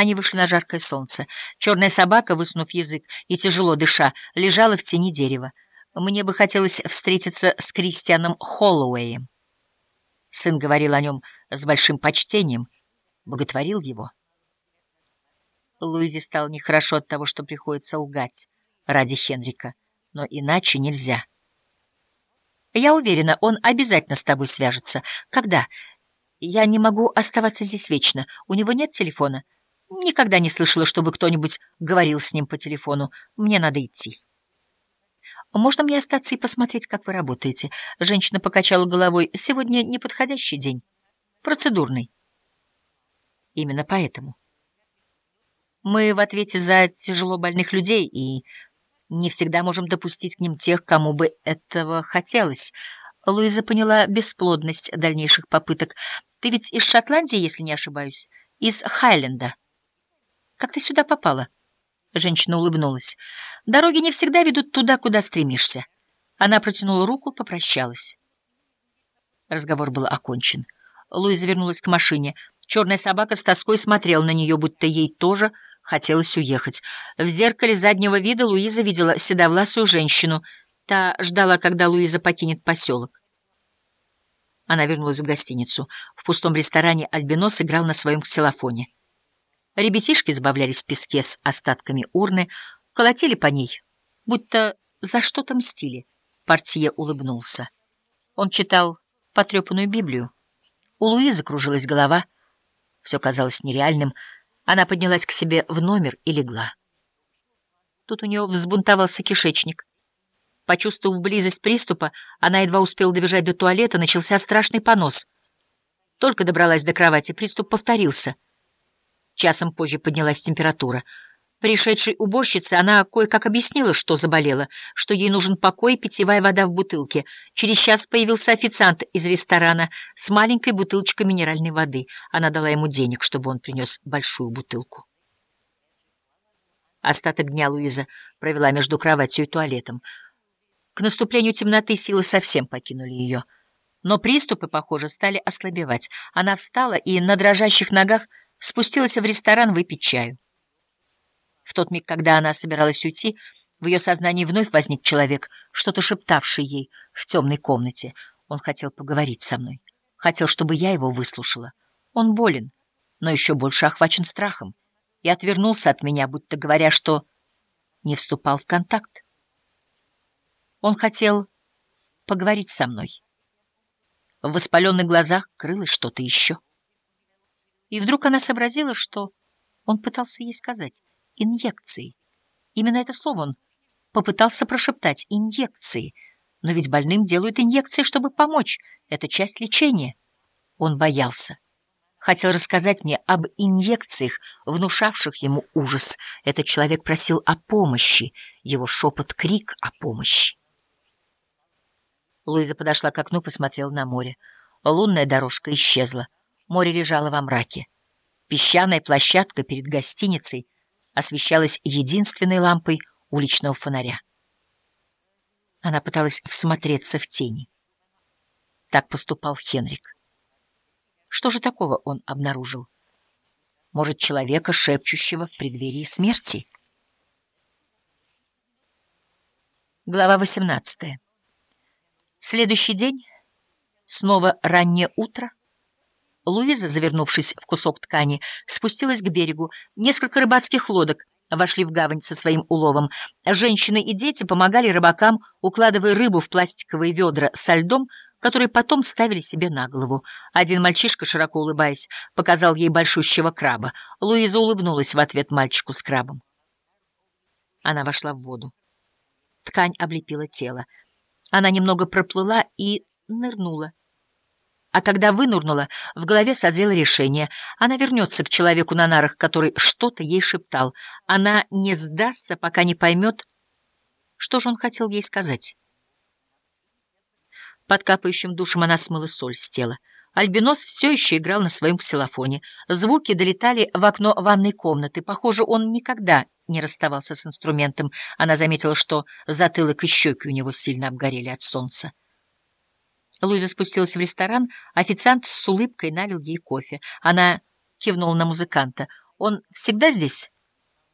Они вышли на жаркое солнце. Черная собака, высунув язык и тяжело дыша, лежала в тени дерева. Мне бы хотелось встретиться с Кристианом Холлоуэем. Сын говорил о нем с большим почтением, боготворил его. Луизе стало нехорошо от того, что приходится лгать ради Хенрика, но иначе нельзя. Я уверена, он обязательно с тобой свяжется. Когда? Я не могу оставаться здесь вечно. У него нет телефона? Никогда не слышала, чтобы кто-нибудь говорил с ним по телефону. Мне надо идти. Можно мне остаться и посмотреть, как вы работаете? Женщина покачала головой. Сегодня неподходящий день. Процедурный. Именно поэтому. Мы в ответе за тяжело больных людей и не всегда можем допустить к ним тех, кому бы этого хотелось. Луиза поняла бесплодность дальнейших попыток. Ты ведь из Шотландии, если не ошибаюсь? Из Хайленда. Как ты сюда попала? Женщина улыбнулась. Дороги не всегда ведут туда, куда стремишься. Она протянула руку, попрощалась. Разговор был окончен. Луиза вернулась к машине. Черная собака с тоской смотрела на нее, будто ей тоже хотелось уехать. В зеркале заднего вида Луиза видела седовласую женщину. Та ждала, когда Луиза покинет поселок. Она вернулась в гостиницу. В пустом ресторане Альбинос играл на своем ксилофоне. Ребятишки избавлялись в песке с остатками урны, колотили по ней, будто за что-то мстили. Портье улыбнулся. Он читал потрепанную Библию. У Луизы кружилась голова. Все казалось нереальным. Она поднялась к себе в номер и легла. Тут у нее взбунтовался кишечник. Почувствовав близость приступа, она едва успела добежать до туалета, начался страшный понос. Только добралась до кровати, приступ повторился — Часом позже поднялась температура. Пришедшей уборщице она кое-как объяснила, что заболела, что ей нужен покой и питьевая вода в бутылке. Через час появился официант из ресторана с маленькой бутылочкой минеральной воды. Она дала ему денег, чтобы он принес большую бутылку. Остаток дня Луиза провела между кроватью и туалетом. К наступлению темноты силы совсем покинули ее. Но приступы, похоже, стали ослабевать. Она встала и на дрожащих ногах спустилась в ресторан выпить чаю. В тот миг, когда она собиралась уйти, в ее сознании вновь возник человек, что-то шептавший ей в темной комнате. Он хотел поговорить со мной. Хотел, чтобы я его выслушала. Он болен, но еще больше охвачен страхом. И отвернулся от меня, будто говоря, что не вступал в контакт. Он хотел поговорить со мной. В воспаленных глазах крылось что-то еще. И вдруг она сообразила, что он пытался ей сказать «инъекции». Именно это слово он попытался прошептать «инъекции». Но ведь больным делают инъекции, чтобы помочь. Это часть лечения. Он боялся. Хотел рассказать мне об инъекциях, внушавших ему ужас. Этот человек просил о помощи. Его шепот-крик о помощи. Луиза подошла к окну, посмотрела на море. Лунная дорожка исчезла. Море лежало во мраке. Песчаная площадка перед гостиницей освещалась единственной лампой уличного фонаря. Она пыталась всмотреться в тени. Так поступал Хенрик. Что же такого он обнаружил? Может, человека, шепчущего в преддверии смерти? Глава восемнадцатая. Следующий день, снова раннее утро, Луиза, завернувшись в кусок ткани, спустилась к берегу. Несколько рыбацких лодок вошли в гавань со своим уловом. Женщины и дети помогали рыбакам, укладывая рыбу в пластиковые ведра со льдом, которые потом ставили себе на голову. Один мальчишка, широко улыбаясь, показал ей большущего краба. Луиза улыбнулась в ответ мальчику с крабом. Она вошла в воду. Ткань облепила тело. Она немного проплыла и нырнула. А когда вынурнула, в голове созрело решение. Она вернется к человеку на нарах, который что-то ей шептал. Она не сдастся, пока не поймет, что же он хотел ей сказать. Под капающим душем она смыла соль с тела. Альбинос все еще играл на своем ксилофоне. Звуки долетали в окно ванной комнаты. Похоже, он никогда не расставался с инструментом. Она заметила, что затылок и щеки у него сильно обгорели от солнца. Луиза спустилась в ресторан, официант с улыбкой налил ей кофе. Она кивнула на музыканта. Он всегда здесь?